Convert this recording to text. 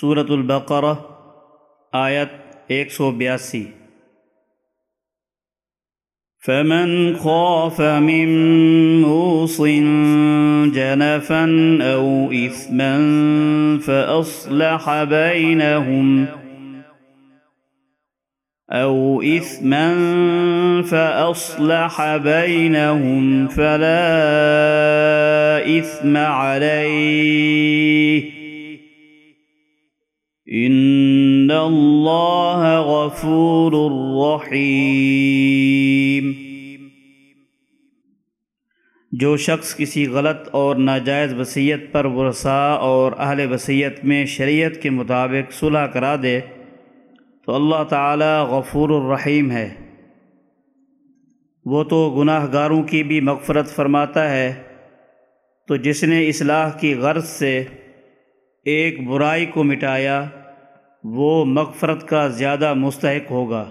صورت البقرہ آیت ایک سو بیاسی۔ فمن خاف من موص جنفا او اثما فاصلح بينهم او اثما فاصلح بينهم فلا اثم عليه ان اللہ غفور الرحیم جو شخص کسی غلط اور ناجائز وصیت پر ورثاء اور اہل وصیت میں شریعت کے مطابق صلح کرا دے، تو اللہ تعالی غفور الرحیم ہے۔ وہ تو گناہ گاروں کی بھی مغفرت فرماتا ہے۔ تو جس نے اصلاح کی غرض سے ایک برائی کو مٹایا وہ مغفرت کا زیادہ مستحق ہوگا۔